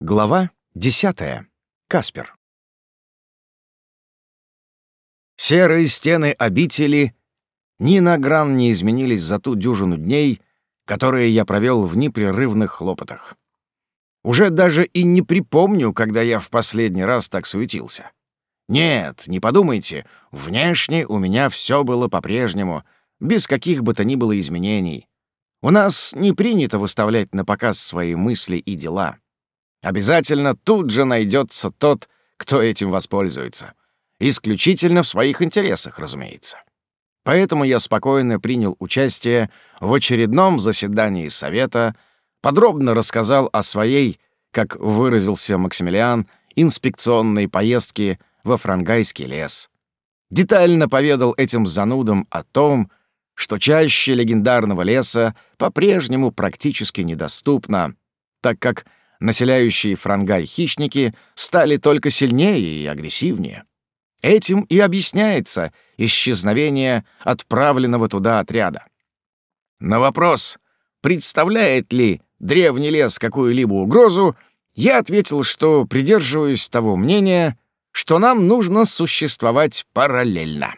Глава 10. Каспер. Серые стены обители ни на гран не изменились за ту дюжину дней, которые я провел в непрерывных хлопотах. Уже даже и не припомню, когда я в последний раз так суетился. Нет, не подумайте, внешне у меня все было по-прежнему, без каких бы то ни было изменений. У нас не принято выставлять на показ свои мысли и дела. Обязательно тут же найдется тот, кто этим воспользуется. Исключительно в своих интересах, разумеется. Поэтому я спокойно принял участие в очередном заседании Совета, подробно рассказал о своей, как выразился Максимилиан, инспекционной поездке во Франгайский лес. Детально поведал этим занудам о том, что чаще легендарного леса по-прежнему практически недоступна, так как населяющие Франгай хищники стали только сильнее и агрессивнее. Этим и объясняется исчезновение отправленного туда отряда. На вопрос, представляет ли древний лес какую-либо угрозу, я ответил, что придерживаюсь того мнения, что нам нужно существовать параллельно.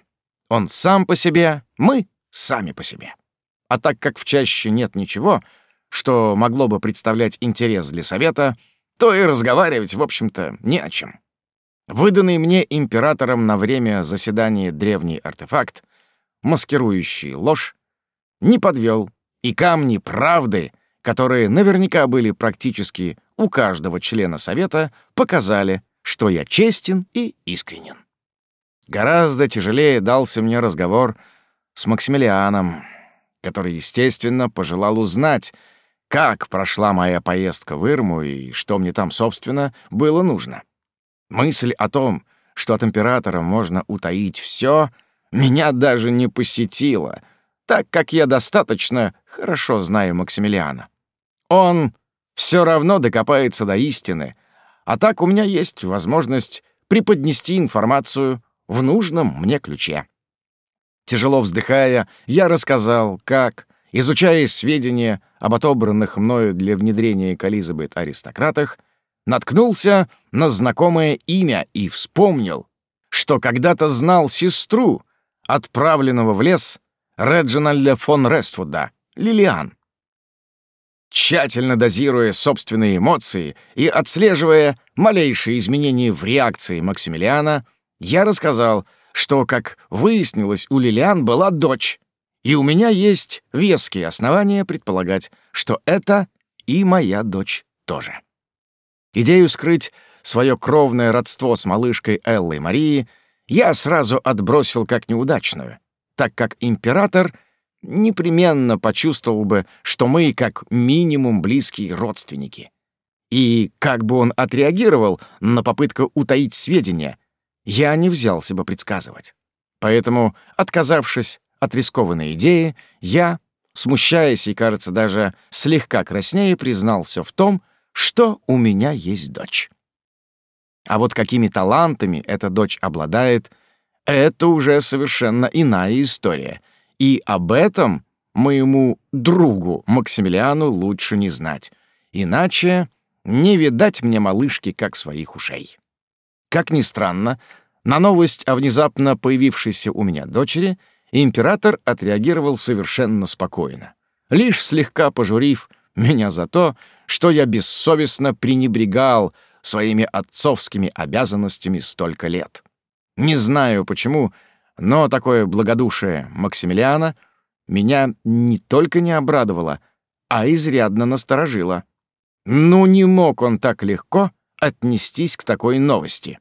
Он сам по себе, мы сами по себе. А так как в чаще нет ничего — что могло бы представлять интерес для Совета, то и разговаривать, в общем-то, не о чем. Выданный мне императором на время заседания древний артефакт, маскирующий ложь, не подвел, и камни правды, которые наверняка были практически у каждого члена Совета, показали, что я честен и искренен. Гораздо тяжелее дался мне разговор с Максимилианом, который, естественно, пожелал узнать, как прошла моя поездка в Ирму и что мне там, собственно, было нужно. Мысль о том, что от императора можно утаить все, меня даже не посетила, так как я достаточно хорошо знаю Максимилиана. Он все равно докопается до истины, а так у меня есть возможность преподнести информацию в нужном мне ключе. Тяжело вздыхая, я рассказал, как, изучая сведения об отобранных мною для внедрения к Элизабет аристократах, наткнулся на знакомое имя и вспомнил, что когда-то знал сестру, отправленного в лес Реджинальда фон Рествуда, Лилиан. Тщательно дозируя собственные эмоции и отслеживая малейшие изменения в реакции Максимилиана, я рассказал, что, как выяснилось, у Лилиан была дочь, и у меня есть веские основания предполагать, что это и моя дочь тоже. Идею скрыть свое кровное родство с малышкой Эллой Марии я сразу отбросил как неудачную, так как император непременно почувствовал бы, что мы как минимум близкие родственники. И как бы он отреагировал на попытку утаить сведения, я не взялся бы предсказывать. Поэтому, отказавшись от рискованной идеи, я, смущаясь и, кажется, даже слегка краснее, признался в том, что у меня есть дочь. А вот какими талантами эта дочь обладает, это уже совершенно иная история. И об этом моему другу Максимилиану лучше не знать. Иначе не видать мне малышки как своих ушей. Как ни странно, на новость о внезапно появившейся у меня дочери — император отреагировал совершенно спокойно, лишь слегка пожурив меня за то, что я бессовестно пренебрегал своими отцовскими обязанностями столько лет. Не знаю почему, но такое благодушие Максимилиана меня не только не обрадовало, а изрядно насторожило. Ну не мог он так легко отнестись к такой новости.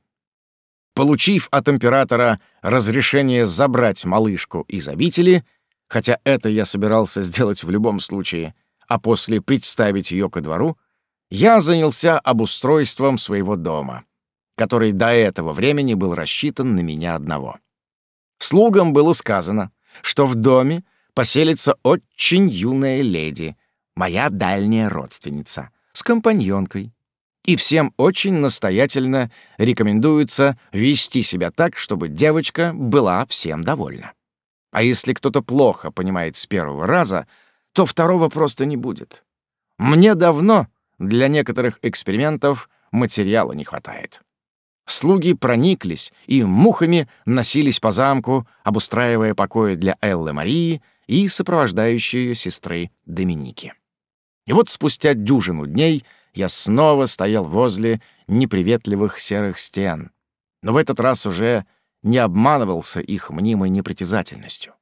Получив от императора разрешение забрать малышку из обители, хотя это я собирался сделать в любом случае, а после представить ее ко двору, я занялся обустройством своего дома, который до этого времени был рассчитан на меня одного. Слугам было сказано, что в доме поселится очень юная леди, моя дальняя родственница, с компаньонкой, и всем очень настоятельно рекомендуется вести себя так, чтобы девочка была всем довольна. А если кто-то плохо понимает с первого раза, то второго просто не будет. Мне давно для некоторых экспериментов материала не хватает. Слуги прониклись и мухами носились по замку, обустраивая покои для Эллы Марии и сопровождающей ее сестры Доминики. И вот спустя дюжину дней я снова стоял возле неприветливых серых стен, но в этот раз уже не обманывался их мнимой непритязательностью.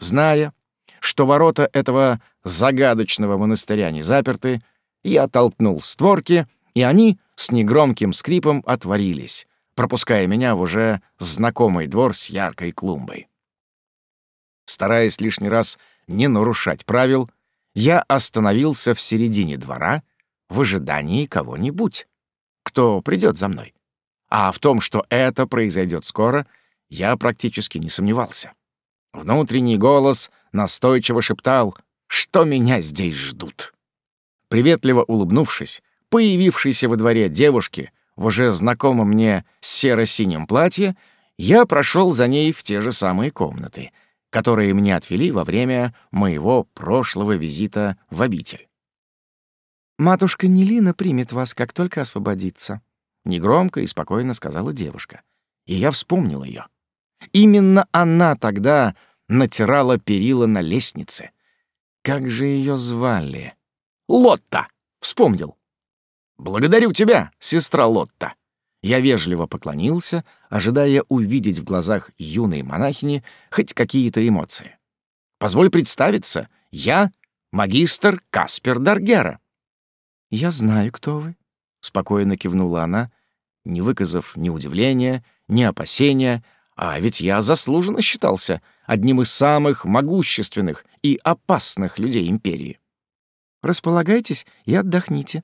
Зная, что ворота этого загадочного монастыря не заперты, я оттолкнул створки, и они с негромким скрипом отворились, пропуская меня в уже знакомый двор с яркой клумбой. Стараясь лишний раз не нарушать правил, я остановился в середине двора в ожидании кого-нибудь, кто придет за мной. А в том, что это произойдет скоро, я практически не сомневался. Внутренний голос настойчиво шептал, что меня здесь ждут. Приветливо улыбнувшись, появившейся во дворе девушке в уже знакомом мне серо-синем платье, я прошел за ней в те же самые комнаты, которые мне отвели во время моего прошлого визита в обитель. «Матушка Нелина примет вас, как только освободится», — негромко и спокойно сказала девушка. И я вспомнил ее. Именно она тогда натирала перила на лестнице. Как же ее звали? Лотта! Вспомнил. «Благодарю тебя, сестра Лотта!» Я вежливо поклонился, ожидая увидеть в глазах юной монахини хоть какие-то эмоции. «Позволь представиться, я магистр Каспер Даргера». «Я знаю, кто вы», — спокойно кивнула она, не выказав ни удивления, ни опасения, а ведь я заслуженно считался одним из самых могущественных и опасных людей империи. «Располагайтесь и отдохните»,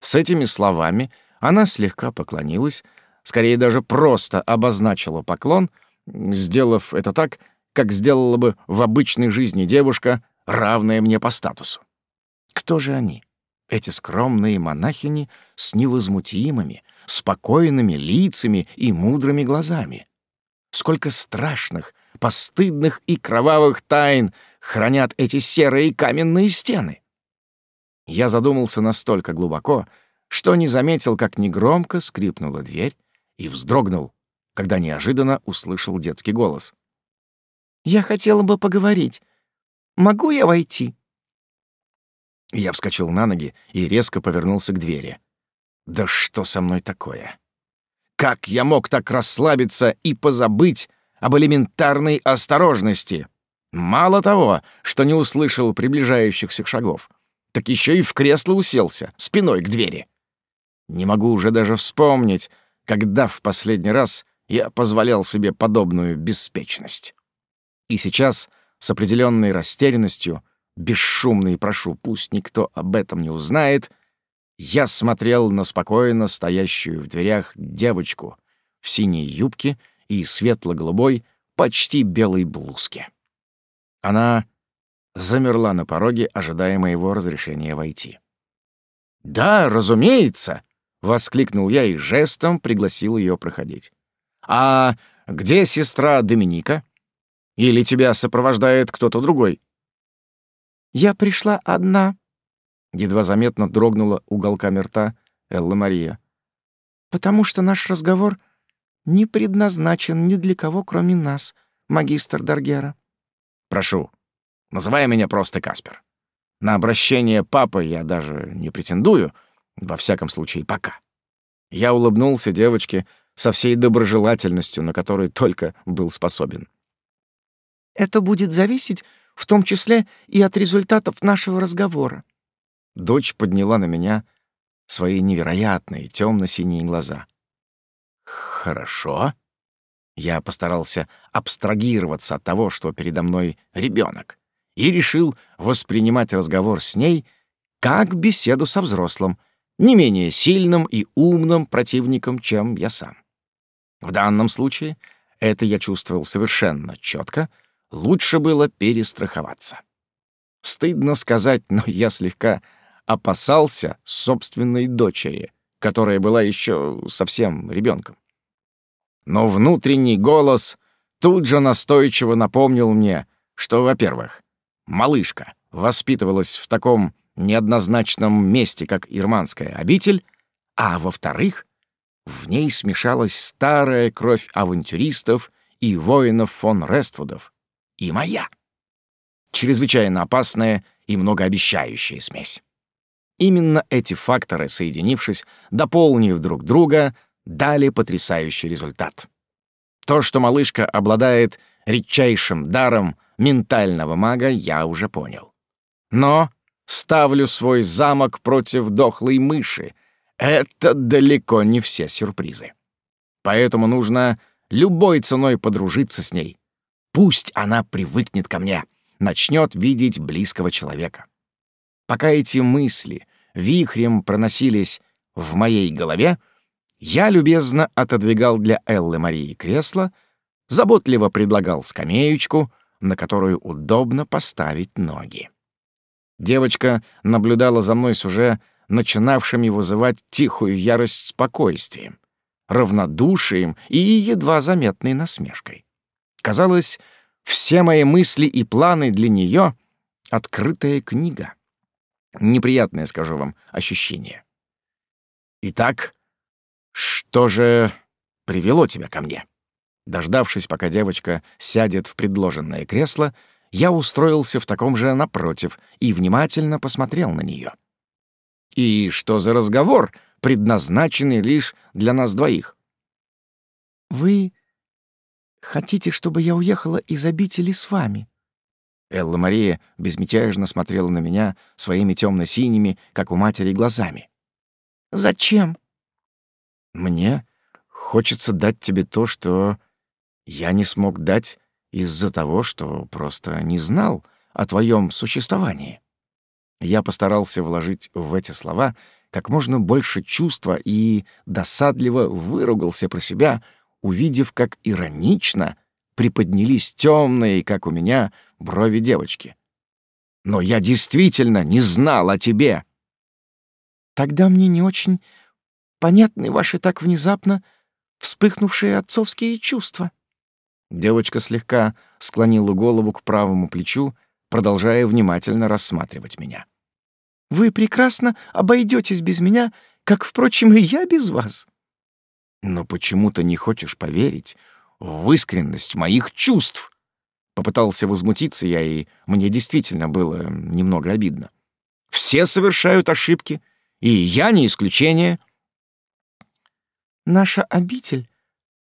с этими словами она слегка поклонилась, скорее даже просто обозначила поклон, сделав это так, как сделала бы в обычной жизни девушка, равная мне по статусу. Кто же они, эти скромные монахини с невозмутимыми, спокойными лицами и мудрыми глазами? Сколько страшных, постыдных и кровавых тайн хранят эти серые каменные стены! Я задумался настолько глубоко, что не заметил, как негромко скрипнула дверь и вздрогнул, когда неожиданно услышал детский голос. «Я хотела бы поговорить. Могу я войти?» Я вскочил на ноги и резко повернулся к двери. «Да что со мной такое? Как я мог так расслабиться и позабыть об элементарной осторожности? Мало того, что не услышал приближающихся шагов, так еще и в кресло уселся, спиной к двери. Не могу уже даже вспомнить, когда в последний раз я позволял себе подобную беспечность. И сейчас, с определенной растерянностью, бесшумно и прошу, пусть никто об этом не узнает, я смотрел на спокойно стоящую в дверях девочку в синей юбке и светло-голубой, почти белой блузке. Она замерла на пороге, ожидая моего разрешения войти. «Да, разумеется!» — воскликнул я и жестом пригласил ее проходить. «А где сестра Доминика? Или тебя сопровождает кто-то другой?» «Я пришла одна», — едва заметно дрогнула уголками рта Элла Мария. «Потому что наш разговор не предназначен ни для кого, кроме нас, магистр Даргера». «Прошу, Называй меня просто Каспер. На обращение папы я даже не претендую, во всяком случае, пока. Я улыбнулся девочке со всей доброжелательностью, на которую только был способен. «Это будет зависеть в том числе и от результатов нашего разговора». Дочь подняла на меня свои невероятные темно-синие глаза. «Хорошо». Я постарался абстрагироваться от того, что передо мной ребенок и решил воспринимать разговор с ней как беседу со взрослым, не менее сильным и умным противником, чем я сам. В данном случае это я чувствовал совершенно четко, лучше было перестраховаться. Стыдно сказать, но я слегка опасался собственной дочери, которая была еще совсем ребенком. Но внутренний голос тут же настойчиво напомнил мне, что, во-первых, малышка воспитывалась в таком неоднозначном месте, как ирманская обитель, а во-вторых, в ней смешалась старая кровь авантюристов и воинов фон Рествудов, и моя. Чрезвычайно опасная и многообещающая смесь. Именно эти факторы, соединившись, дополнив друг друга, дали потрясающий результат. То, что малышка обладает редчайшим даром ментального мага, я уже понял. Но ставлю свой замок против дохлой мыши. Это далеко не все сюрпризы. Поэтому нужно любой ценой подружиться с ней. Пусть она привыкнет ко мне, начнет видеть близкого человека. Пока эти мысли вихрем проносились в моей голове, я любезно отодвигал для Эллы Марии кресло, заботливо предлагал скамеечку, на которую удобно поставить ноги. Девочка наблюдала за мной с уже начинавшими вызывать тихую ярость спокойствием, равнодушием и едва заметной насмешкой. Казалось, все мои мысли и планы для нее — открытая книга. Неприятное, скажу вам, ощущение. Итак, что же привело тебя ко мне? Дождавшись, пока девочка сядет в предложенное кресло, я устроился в таком же напротив и внимательно посмотрел на нее. И что за разговор, предназначенный лишь для нас двоих? «Вы хотите, чтобы я уехала из обители с вами?» Элла Мария безмятежно смотрела на меня своими темно-синими, как у матери, глазами. «Зачем?» «Мне хочется дать тебе то, что я не смог дать из-за того, что просто не знал о твоем существовании». Я постарался вложить в эти слова как можно больше чувства и досадливо выругался про себя, увидев, как иронично приподнялись темные, как у меня, брови девочки. «Но я действительно не знал о тебе!» «Тогда мне не очень понятны ваши так внезапно вспыхнувшие отцовские чувства». Девочка слегка склонила голову к правому плечу, продолжая внимательно рассматривать меня. «Вы прекрасно обойдетесь без меня, как, впрочем, и я без вас». «Но почему ты не хочешь поверить в искренность моих чувств?» Попытался возмутиться я, и мне действительно было немного обидно. «Все совершают ошибки, и я не исключение». «Наша обитель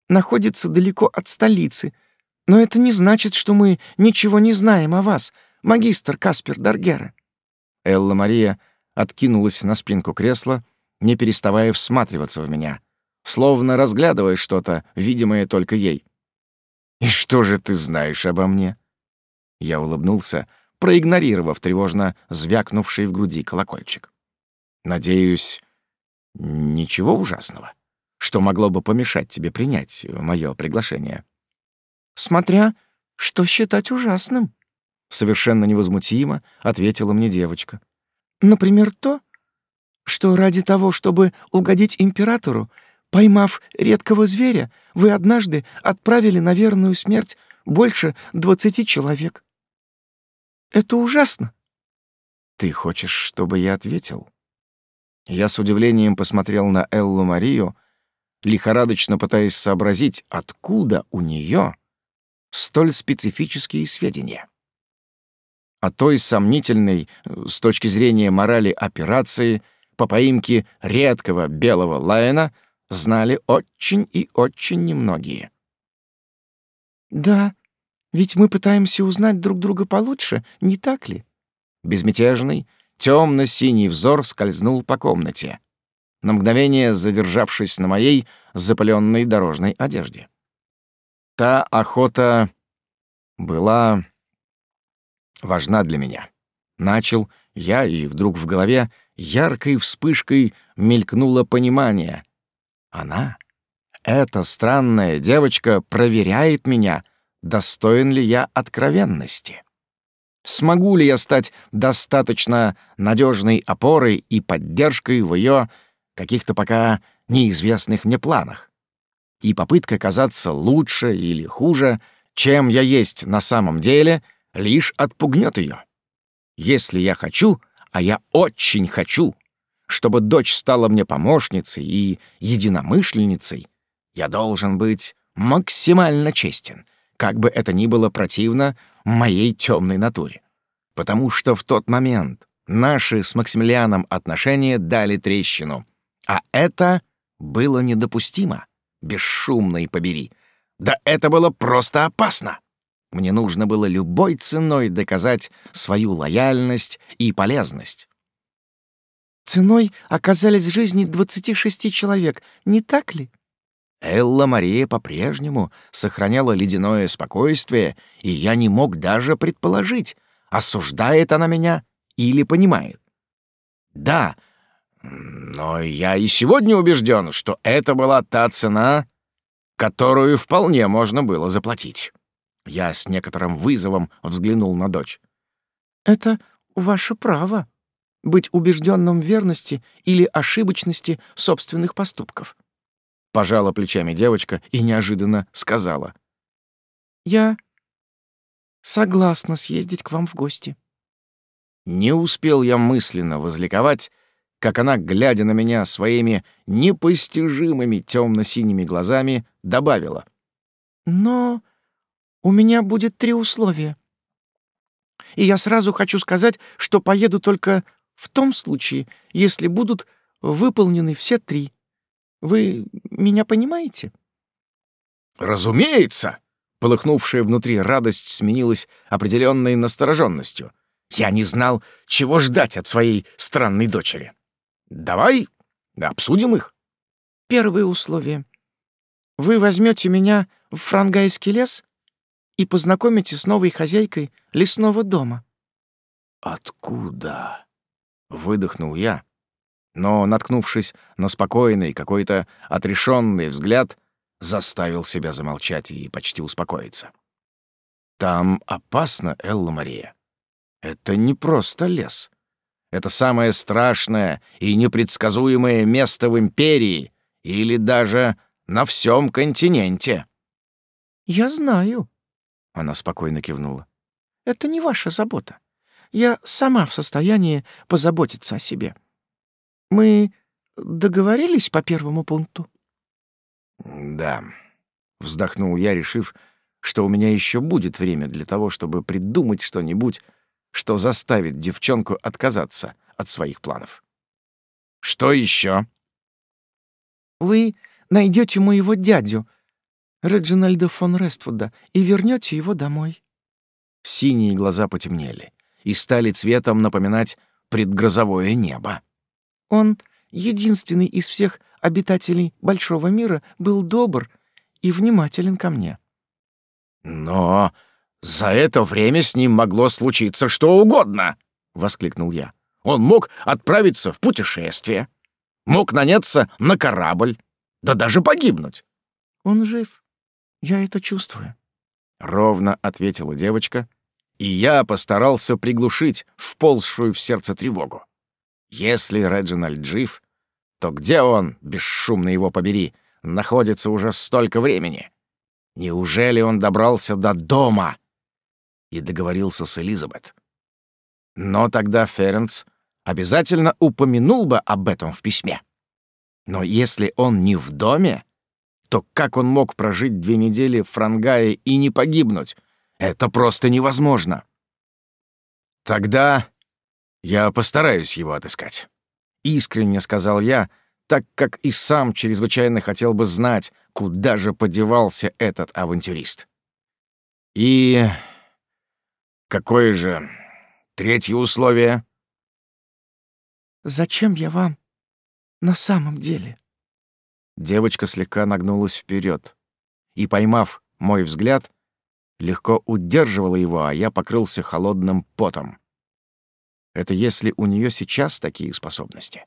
находится далеко от столицы, но это не значит, что мы ничего не знаем о вас, магистр Каспер Даргера». Элла Мария откинулась на спинку кресла, не переставая всматриваться в меня, словно разглядывая что-то, видимое только ей. «И что же ты знаешь обо мне?» Я улыбнулся, проигнорировав тревожно звякнувший в груди колокольчик. «Надеюсь, ничего ужасного?» что могло бы помешать тебе принять мое приглашение. Смотря, что считать ужасным, совершенно невозмутимо ответила мне девочка. Например, то, что ради того, чтобы угодить императору, поймав редкого зверя, вы однажды отправили на верную смерть больше двадцати человек. Это ужасно. Ты хочешь, чтобы я ответил? Я с удивлением посмотрел на Эллу Марию, лихорадочно пытаясь сообразить, откуда у нее столь специфические сведения. О той сомнительной, с точки зрения морали операции, по поимке редкого белого лайна знали очень и очень немногие. «Да, ведь мы пытаемся узнать друг друга получше, не так ли?» Безмятежный, темно-синий взор скользнул по комнате на мгновение задержавшись на моей запыленной дорожной одежде. Та охота была важна для меня. Начал я, и вдруг в голове яркой вспышкой мелькнуло понимание. Она, эта странная девочка, проверяет меня, достоин ли я откровенности. Смогу ли я стать достаточно надежной опорой и поддержкой в ее каких-то пока неизвестных мне планах. И попытка казаться лучше или хуже, чем я есть на самом деле, лишь отпугнет ее. Если я хочу, а я очень хочу, чтобы дочь стала мне помощницей и единомышленницей, я должен быть максимально честен, как бы это ни было противно моей темной натуре. Потому что в тот момент наши с Максимилианом отношения дали трещину, а это было недопустимо. Бесшумно и побери. Да это было просто опасно. Мне нужно было любой ценой доказать свою лояльность и полезность. Ценой оказались жизни 26 человек, не так ли? Элла Мария по-прежнему сохраняла ледяное спокойствие, и я не мог даже предположить, осуждает она меня или понимает. Да, но я и сегодня убежден, что это была та цена, которую вполне можно было заплатить. Я с некоторым вызовом взглянул на дочь. «Это ваше право — быть убежденным в верности или ошибочности собственных поступков», — пожала плечами девочка и неожиданно сказала. «Я согласна съездить к вам в гости». Не успел я мысленно возликовать, как она, глядя на меня своими непостижимыми темно-синими глазами, добавила. «Но у меня будет три условия. И я сразу хочу сказать, что поеду только в том случае, если будут выполнены все три. Вы меня понимаете?» «Разумеется!» Полыхнувшая внутри радость сменилась определенной настороженностью. Я не знал, чего ждать от своей странной дочери. «Давай обсудим их». Первое условие. Вы возьмете меня в франгайский лес и познакомите с новой хозяйкой лесного дома. «Откуда?» — выдохнул я, но, наткнувшись на спокойный, какой-то отрешенный взгляд, заставил себя замолчать и почти успокоиться. «Там опасно, Элла Мария. Это не просто лес. Это самое страшное и непредсказуемое место в империи или даже на всем континенте». «Я знаю», — она спокойно кивнула. «Это не ваша забота. Я сама в состоянии позаботиться о себе. Мы договорились по первому пункту?» «Да», — вздохнул я, решив, что у меня еще будет время для того, чтобы придумать что-нибудь, что заставит девчонку отказаться от своих планов. «Что еще? «Вы найдете моего дядю, Реджинальда фон Рествуда, и вернете его домой». Синие глаза потемнели и стали цветом напоминать предгрозовое небо. «Он единственный из всех обитателей Большого мира был добр и внимателен ко мне». «Но за это время с ним могло случиться что угодно!» — воскликнул я. «Он мог отправиться в путешествие, мог наняться на корабль, да даже погибнуть». «Он жив. Я это чувствую», — ровно ответила девочка, и я постарался приглушить вползшую в сердце тревогу. Если Реджинальд жив, то где он, бесшумно его побери, находится уже столько времени? Неужели он добрался до дома и договорился с Элизабет? Но тогда Ференц обязательно упомянул бы об этом в письме. Но если он не в доме, то как он мог прожить две недели в Франгае и не погибнуть? Это просто невозможно. Тогда я постараюсь его отыскать. Искренне сказал я, так как и сам чрезвычайно хотел бы знать, куда же подевался этот авантюрист. И какое же третье условие? «Зачем я вам на самом деле?» Девочка слегка нагнулась вперед и, поймав мой взгляд, легко удерживала его, а я покрылся холодным потом. Это если у нее сейчас такие способности,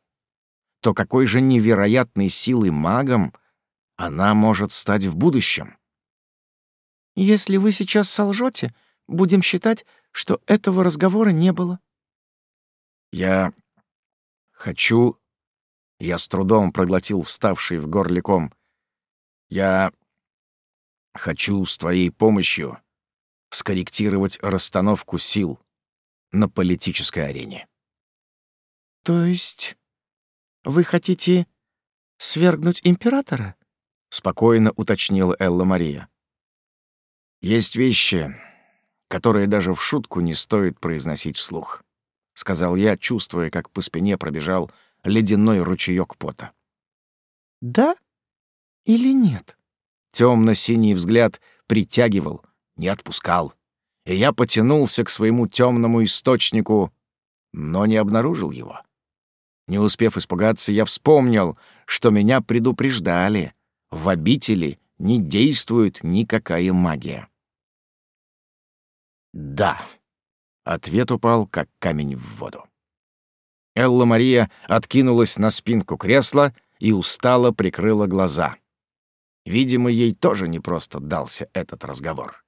то какой же невероятной силой магом она может стать в будущем? Если вы сейчас солжете, будем считать, что этого разговора не было. Я хочу... Я с трудом проглотил вставший в горле ком. Я хочу с твоей помощью скорректировать расстановку сил на политической арене. То есть вы хотите свергнуть императора? Спокойно уточнила Элла Мария. Есть вещи, которые даже в шутку не стоит произносить вслух, сказал я, чувствуя, как по спине пробежал ледяной ручеёк пота. Да или нет? Темно-синий взгляд притягивал, не отпускал. И я потянулся к своему темному источнику, но не обнаружил его. Не успев испугаться, я вспомнил, что меня предупреждали. В обители не действует никакая магия. «Да», — ответ упал, как камень в воду. Элла Мария откинулась на спинку кресла и устало прикрыла глаза. Видимо, ей тоже непросто дался этот разговор.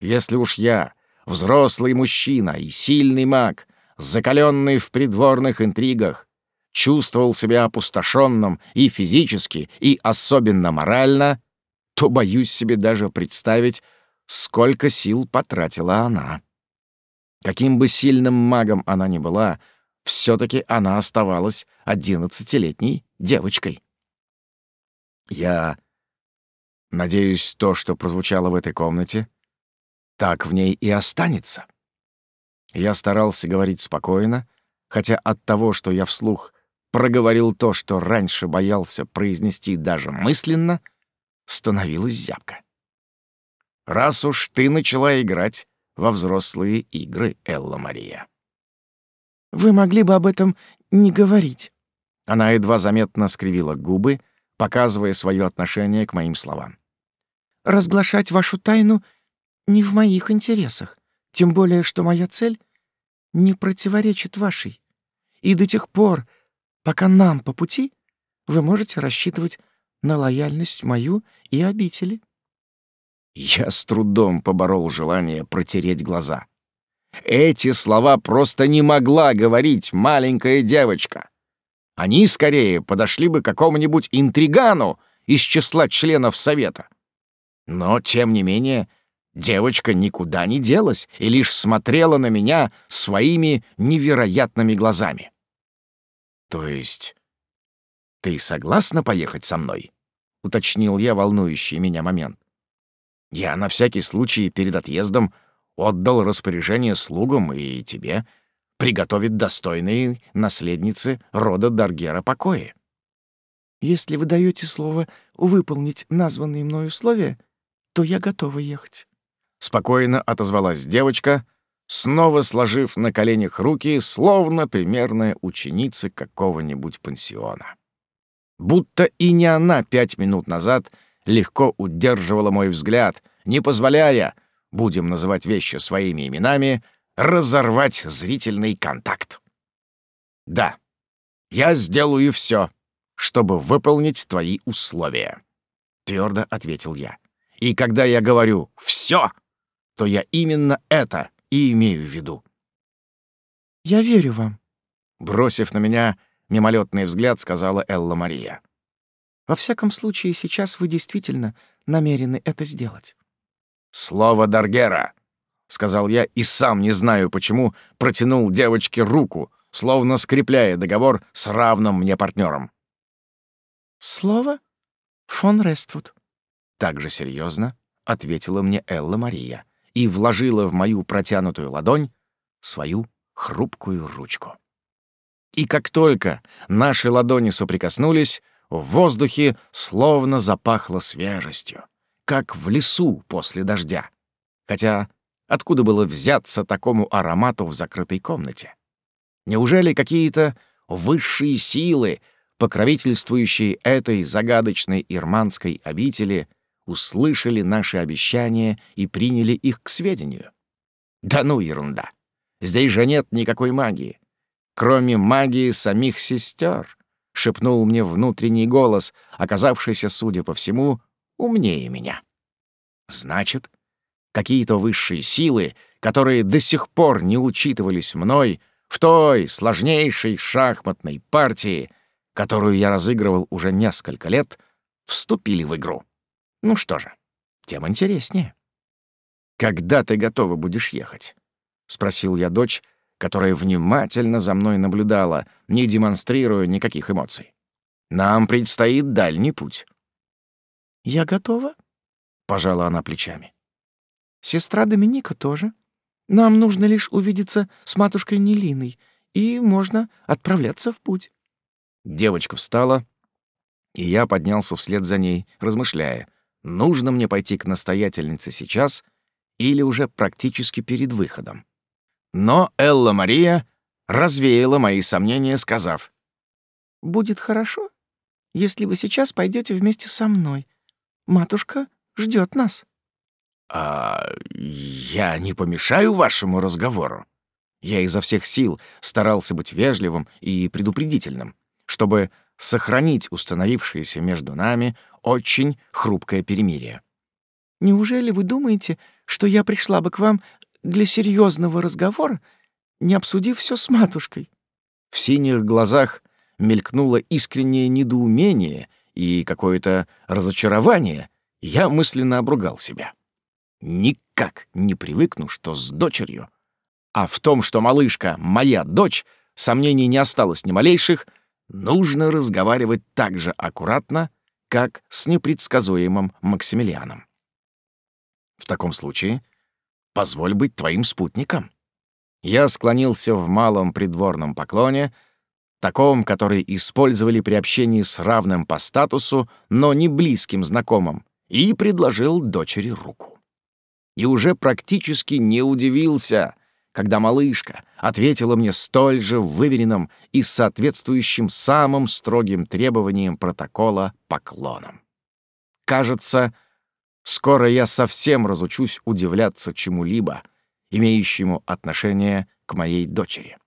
Если уж я, взрослый мужчина и сильный маг, закаленный в придворных интригах, чувствовал себя опустошенным и физически, и особенно морально, то боюсь себе даже представить, сколько сил потратила она. Каким бы сильным магом она ни была, все таки она оставалась одиннадцатилетней девочкой. Я надеюсь, то, что прозвучало в этой комнате, так в ней и останется. Я старался говорить спокойно, хотя от того, что я вслух проговорил то, что раньше боялся произнести даже мысленно, становилось зябко. Раз уж ты начала играть во взрослые игры, Элла Мария. Вы могли бы об этом не говорить. Она едва заметно скривила губы, показывая свое отношение к моим словам. Разглашать вашу тайну не в моих интересах, тем более что моя цель не противоречит вашей. И до тех пор, пока нам по пути, вы можете рассчитывать на лояльность мою и обители. Я с трудом поборол желание протереть глаза. Эти слова просто не могла говорить маленькая девочка. Они скорее подошли бы какому-нибудь интригану из числа членов совета. Но, тем не менее, девочка никуда не делась и лишь смотрела на меня своими невероятными глазами. «То есть ты согласна поехать со мной?» — уточнил я волнующий меня момент. Я на всякий случай перед отъездом отдал распоряжение слугам и тебе приготовить достойные наследницы рода Даргера покои. Если вы даете слово выполнить названные мной условия, то я готова ехать. Спокойно отозвалась девочка, снова сложив на коленях руки, словно примерная ученица какого-нибудь пансиона. Будто и не она пять минут назад — легко удерживала мой взгляд, не позволяя, будем называть вещи своими именами, разорвать зрительный контакт. «Да, я сделаю все, чтобы выполнить твои условия», — твердо ответил я. «И когда я говорю «все», то я именно это и имею в виду». «Я верю вам», — бросив на меня мимолетный взгляд, сказала Элла Мария. Во всяком случае, сейчас вы действительно намерены это сделать. «Слово Даргера», — сказал я, и сам не знаю почему протянул девочке руку, словно скрепляя договор с равным мне партнером. «Слово фон Рествуд», — так же серьезно ответила мне Элла Мария и вложила в мою протянутую ладонь свою хрупкую ручку. И как только наши ладони соприкоснулись, в воздухе словно запахло свежестью, как в лесу после дождя. Хотя откуда было взяться такому аромату в закрытой комнате? Неужели какие-то высшие силы, покровительствующие этой загадочной ирманской обители, услышали наши обещания и приняли их к сведению? Да ну ерунда. Здесь же нет никакой магии. Кроме магии самих сестер, — шепнул мне внутренний голос, оказавшийся, судя по всему, умнее меня. «Значит, какие-то высшие силы, которые до сих пор не учитывались мной в той сложнейшей шахматной партии, которую я разыгрывал уже несколько лет, вступили в игру. Ну что же, тем интереснее. «Когда ты готова будешь ехать?» — спросил я дочь, которая внимательно за мной наблюдала, не демонстрируя никаких эмоций. «Нам предстоит дальний путь». «Я готова», — пожала она плечами. «Сестра Доминика тоже. Нам нужно лишь увидеться с матушкой Нелиной, и можно отправляться в путь». Девочка встала, и я поднялся вслед за ней, размышляя, нужно мне пойти к настоятельнице сейчас или уже практически перед выходом. Но Элла Мария развеяла мои сомнения, сказав, «Будет хорошо, если вы сейчас пойдете вместе со мной. Матушка ждет нас». «А я не помешаю вашему разговору?» Я изо всех сил старался быть вежливым и предупредительным, чтобы сохранить установившееся между нами очень хрупкое перемирие. «Неужели вы думаете, что я пришла бы к вам для серьезного разговора, не обсудив все с матушкой?» В синих глазах мелькнуло искреннее недоумение и какое-то разочарование, я мысленно обругал себя. Никак не привыкну, что с дочерью. А в том, что малышка — моя дочь, сомнений не осталось ни малейших, нужно разговаривать так же аккуратно, как с непредсказуемым Максимилианом. В таком случае позволь быть твоим спутником. Я склонился в малом придворном поклоне, таком, который использовали при общении с равным по статусу, но не близким знакомым, и предложил дочери руку. И уже практически не удивился, когда малышка ответила мне столь же выверенным и соответствующим самым строгим требованиям протокола поклоном. Кажется, скоро я совсем разучусь удивляться чему-либо, имеющему отношение к моей дочери.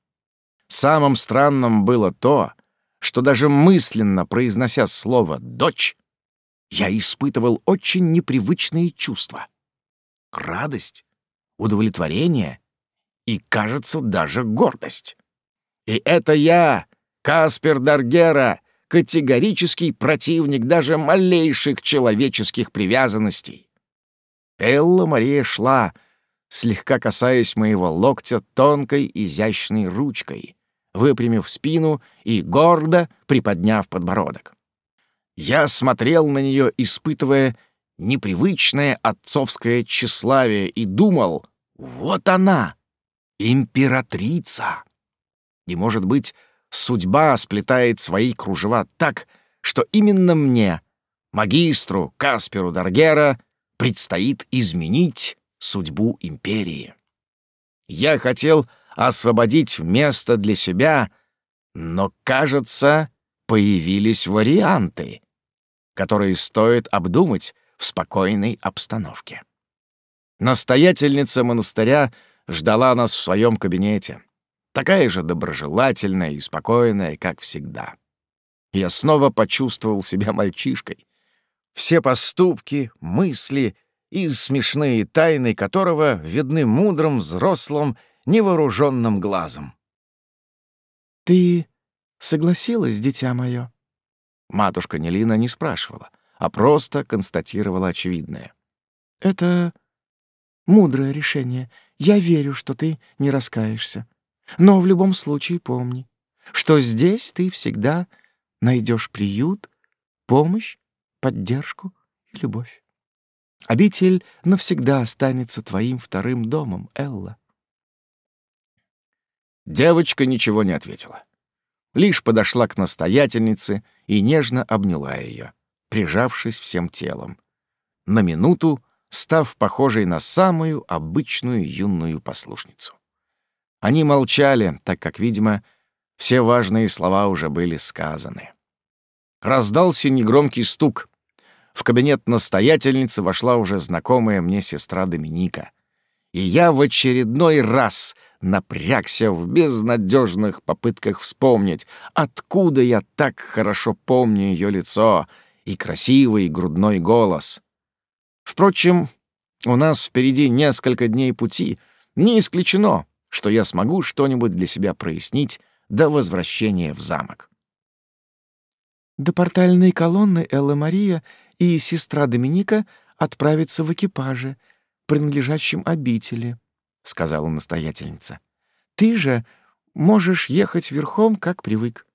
Самым странным было то, что даже мысленно произнося слово «дочь», я испытывал очень непривычные чувства. Радость, удовлетворение и, кажется, даже гордость. И это я, Каспер Даргера, категорический противник даже малейших человеческих привязанностей. Элла Мария шла, слегка касаясь моего локтя тонкой изящной ручкой, выпрямив спину и гордо приподняв подбородок. Я смотрел на нее, испытывая непривычное отцовское тщеславие, и думал, вот она, императрица. И, может быть, судьба сплетает свои кружева так, что именно мне, магистру Касперу Даргера, предстоит изменить судьбу империи. Я хотел освободить место для себя, но, кажется, появились варианты, которые стоит обдумать в спокойной обстановке. Настоятельница монастыря ждала нас в своем кабинете, такая же доброжелательная и спокойная, как всегда. Я снова почувствовал себя мальчишкой. Все поступки, мысли и смешные тайны которого видны мудрым, взрослым, невооруженным глазом. «Ты согласилась, дитя мое?» Матушка Нелина не спрашивала, а просто констатировала очевидное. «Это мудрое решение. Я верю, что ты не раскаешься. Но в любом случае помни, что здесь ты всегда найдешь приют, помощь, поддержку и любовь. Обитель навсегда останется твоим вторым домом, Элла». Девочка ничего не ответила лишь подошла к настоятельнице и нежно обняла ее, прижавшись всем телом. На минуту став похожей на самую обычную юную послушницу. Они молчали, так как, видимо, все важные слова уже были сказаны. Раздался негромкий стук. В кабинет настоятельницы вошла уже знакомая мне сестра Доминика. И я в очередной раз напрягся в безнадежных попытках вспомнить, откуда я так хорошо помню ее лицо и красивый грудной голос. Впрочем, у нас впереди несколько дней пути. Не исключено, что я смогу что-нибудь для себя прояснить до возвращения в замок. До портальной колонны Элла Мария и сестра Доминика отправятся в экипаже, принадлежащем обители, — сказала настоятельница. Ты же можешь ехать верхом, как привык.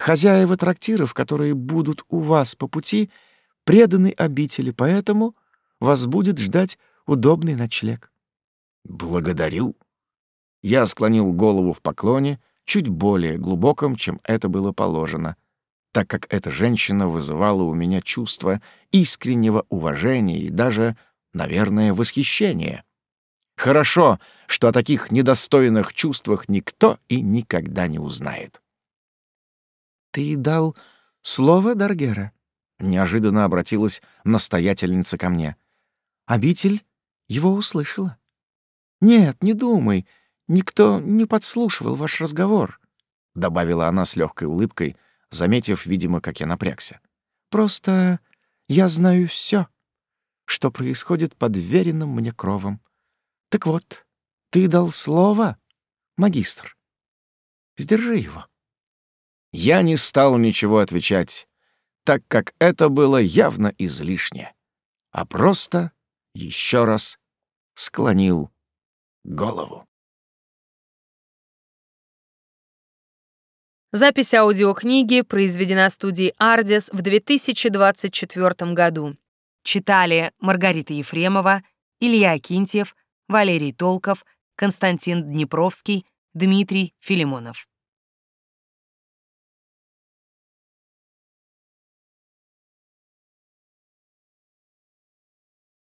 Хозяева трактиров, которые будут у вас по пути, преданы обители, поэтому вас будет ждать удобный ночлег. Благодарю. Я склонил голову в поклоне, чуть более глубоком, чем это было положено, так как эта женщина вызывала у меня чувство искреннего уважения и даже, наверное, восхищения. Хорошо, что о таких недостойных чувствах никто и никогда не узнает. «Ты дал слово, Даргера?» — неожиданно обратилась настоятельница ко мне. «Обитель его услышала». «Нет, не думай, никто не подслушивал ваш разговор», — добавила она с легкой улыбкой, заметив, видимо, как я напрягся. «Просто я знаю все, что происходит под веренным мне кровом. Так вот, ты дал слово, магистр. Сдержи его». Я не стал ничего отвечать, так как это было явно излишне, а просто еще раз склонил голову. Запись аудиокниги произведена студией «Ардис» в 2024 году. Читали Маргарита Ефремова, Илья Акинтьев, Валерий Толков, Константин Днепровский, Дмитрий Филимонов.